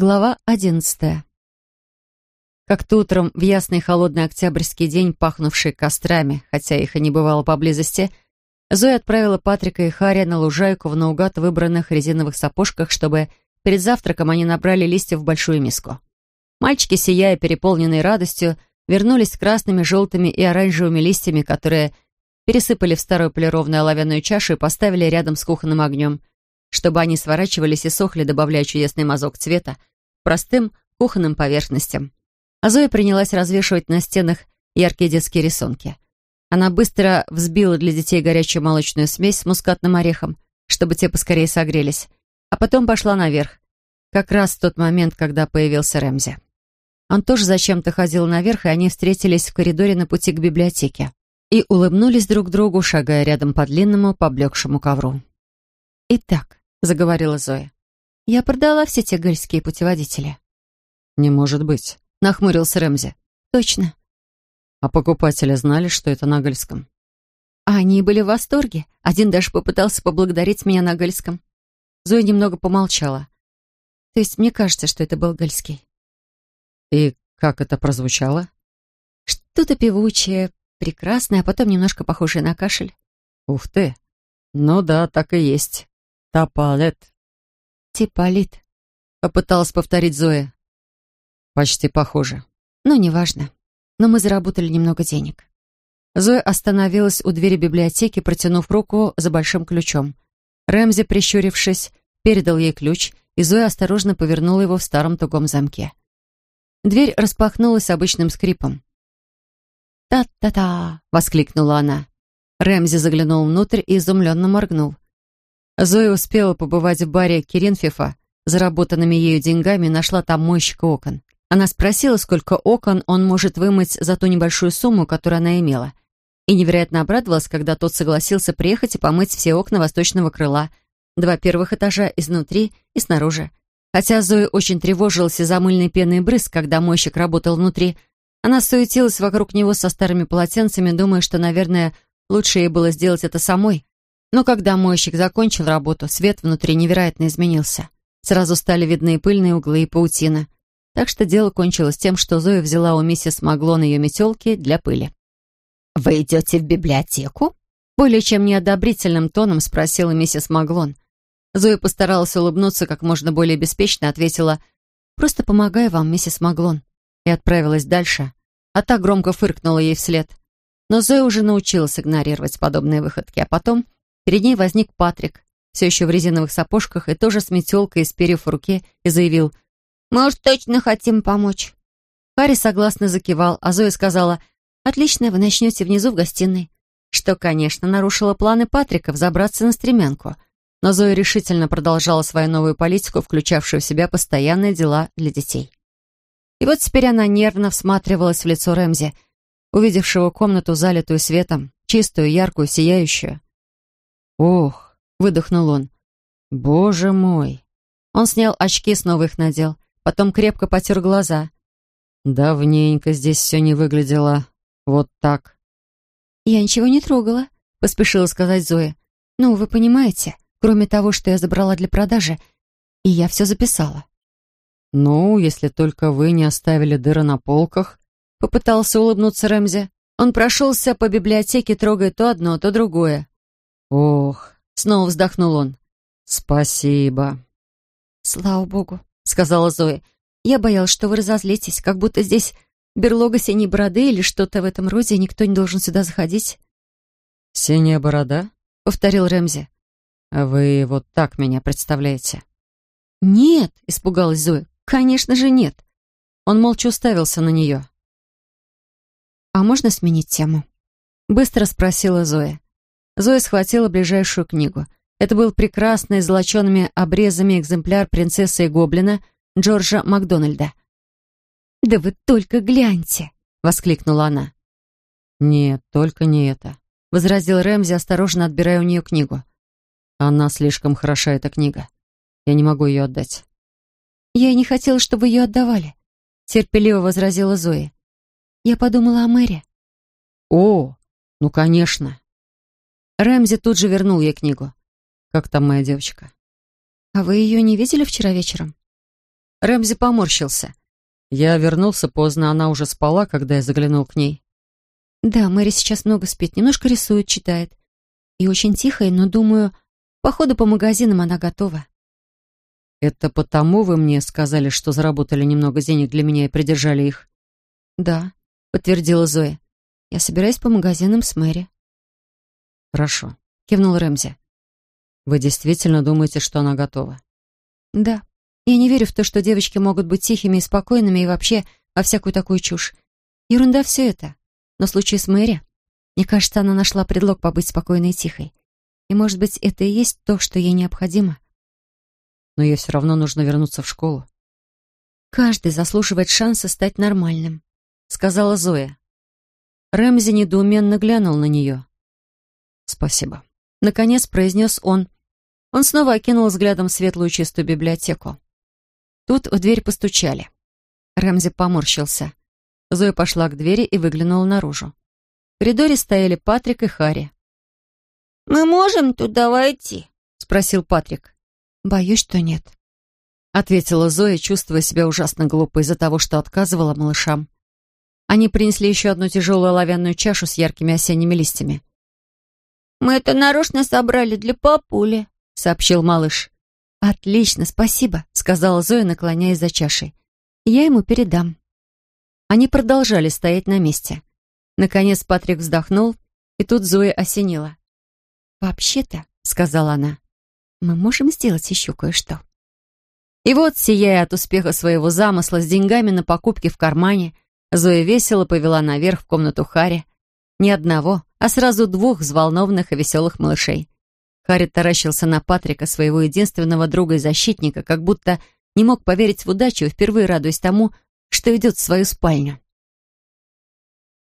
Глава одиннадцатая. Как-то утром в ясный холодный октябрьский день, пахнувший кострами, хотя их и не бывало поблизости, Зоя отправила Патрика и Харри на лужайку в наугад выбранных резиновых сапожках, чтобы перед завтраком они набрали листьев в большую миску. Мальчики, сияя переполненной радостью, вернулись с красными, желтыми и оранжевыми листьями, которые пересыпали в старую полированную оловянную чашу и поставили рядом с кухонным огнем, чтобы они сворачивались и сохли, добавляя чудесный мазок цвета, простым кухонным поверхностям. А Зоя принялась развешивать на стенах яркие детские рисунки. Она быстро взбила для детей горячую молочную смесь с мускатным орехом, чтобы те поскорее согрелись, а потом пошла наверх, как раз в тот момент, когда появился Рэмзи. Он тоже зачем-то ходил наверх, и они встретились в коридоре на пути к библиотеке и улыбнулись друг другу, шагая рядом по длинному, поблекшему ковру. «Итак», — заговорила Зоя, — «я продала все те гальские путеводители». «Не может быть», — нахмурился Рэмзи. «Точно». «А покупатели знали, что это на гальском?» А они были в восторге. Один даже попытался поблагодарить меня на гальском. Зоя немного помолчала. То есть мне кажется, что это был гальский. «И как это прозвучало?» «Что-то певучее, прекрасное, а потом немножко похожее на кашель». «Ух ты! Ну да, так и есть. Тапалет». «Типалит», — попыталась повторить Зоя. «Почти похоже». «Ну, неважно. Но мы заработали немного денег». Зоя остановилась у двери библиотеки, протянув руку за большим ключом. Рэмзи, прищурившись, передал ей ключ, и Зоя осторожно повернула его в старом тугом замке. Дверь распахнулась обычным скрипом. «Та-та-та!» — воскликнула она. Рэмзи заглянул внутрь и изумленно моргнул. Зоя успела побывать в баре Киринфифа, заработанными ею деньгами нашла там мойщика окон. Она спросила, сколько окон он может вымыть за ту небольшую сумму, которую она имела. И невероятно обрадовалась, когда тот согласился приехать и помыть все окна восточного крыла, два первых этажа изнутри и снаружи. Хотя Зоя очень тревожилась из-за мыльной пены и брызг, когда мойщик работал внутри, она суетилась вокруг него со старыми полотенцами, думая, что, наверное, лучше ей было сделать это самой. Но когда мойщик закончил работу, свет внутри невероятно изменился. Сразу стали видны пыльные углы и паутина. Так что дело кончилось тем, что Зоя взяла у миссис Маглон ее метелки для пыли. «Вы идете в библиотеку?» Более чем неодобрительным тоном спросила миссис Маглон. Зоя постаралась улыбнуться как можно более беспечно, ответила «Просто помогаю вам, миссис Маглон», и отправилась дальше, а та громко фыркнула ей вслед. Но Зоя уже научилась игнорировать подобные выходки, а потом перед ней возник Патрик, все еще в резиновых сапожках и тоже с метелкой из перьев в руке, и заявил «Мы уж точно хотим помочь». Харри согласно закивал, а Зоя сказала «Отлично, вы начнете внизу в гостиной», что, конечно, нарушило планы Патрика взобраться на стремянку — но Зоя решительно продолжала свою новую политику, включавшую в себя постоянные дела для детей. И вот теперь она нервно всматривалась в лицо Рэмзи, увидевшего комнату, залитую светом, чистую, яркую, сияющую. «Ох!» — выдохнул он. «Боже мой!» Он снял очки, снова их надел, потом крепко потер глаза. «Давненько здесь все не выглядело вот так». «Я ничего не трогала», — поспешила сказать Зоя. «Ну, вы понимаете, кроме того, что я забрала для продажи, и я все записала. «Ну, если только вы не оставили дыры на полках», — попытался улыбнуться Рэмзи. Он прошелся по библиотеке, трогая то одно, то другое. «Ох», — снова вздохнул он. «Спасибо». «Слава богу», — сказала Зоя. «Я боялась, что вы разозлитесь, как будто здесь берлога синей бороды или что-то в этом роде, и никто не должен сюда заходить». «Синяя борода?» — повторил Рэмзи. А «Вы вот так меня представляете?» «Нет», — испугалась Зоя, — «конечно же нет». Он молча уставился на нее. «А можно сменить тему?» Быстро спросила Зоя. Зоя схватила ближайшую книгу. Это был прекрасный, золочеными обрезами экземпляр принцессы и гоблина Джорджа Макдональда. «Да вы только гляньте!» — воскликнула она. «Нет, только не это», — возразил Рэмзи, осторожно отбирая у нее книгу. Она слишком хороша, эта книга. Я не могу ее отдать. Я и не хотела, чтобы ее отдавали, терпеливо возразила Зоя. Я подумала о Мэри. О, ну, конечно. Рэмзи тут же вернул ей книгу. Как там моя девочка? А вы ее не видели вчера вечером? Рэмзи поморщился. Я вернулся поздно, она уже спала, когда я заглянул к ней. Да, Мэри сейчас много спит, немножко рисует, читает. И очень тихая, но, думаю, походу по магазинам она готова. Это потому вы мне сказали, что заработали немного денег для меня и придержали их? Да, подтвердила Зоя. Я собираюсь по магазинам с Мэри. Хорошо, кивнул Рэмзи. Вы действительно думаете, что она готова? Да. Я не верю в то, что девочки могут быть тихими и спокойными и вообще во всякую такую чушь. Ерунда все это. Но в случае с Мэри, мне кажется, она нашла предлог побыть спокойной и тихой. И, может быть, это и есть то, что ей необходимо. Но ей все равно нужно вернуться в школу. «Каждый заслуживает шанса стать нормальным», — сказала Зоя. Рэмзи недоуменно глянул на нее. «Спасибо», — наконец произнес он. Он снова окинул взглядом светлую чистую библиотеку. Тут в дверь постучали. Рэмзи поморщился. Зоя пошла к двери и выглянула наружу. В коридоре стояли Патрик и Харри. «Мы можем туда войти?» — спросил Патрик. «Боюсь, что нет», — ответила Зоя, чувствуя себя ужасно глупо из-за того, что отказывала малышам. Они принесли еще одну тяжелую оловянную чашу с яркими осенними листьями. «Мы это нарочно собрали для папули», — сообщил малыш. «Отлично, спасибо», — сказала Зоя, наклоняясь за чашей. «Я ему передам». Они продолжали стоять на месте. Наконец Патрик вздохнул, и тут Зоя осенила. «Вообще-то», — сказала она, — «мы можем сделать еще кое-что». И вот, сияя от успеха своего замысла с деньгами на покупки в кармане, Зоя весело повела наверх в комнату Хари. Ни одного, а сразу двух взволнованных и веселых малышей. Харри таращился на Патрика, своего единственного друга и защитника, как будто не мог поверить в удачу и впервые радуясь тому, что идет в свою спальню.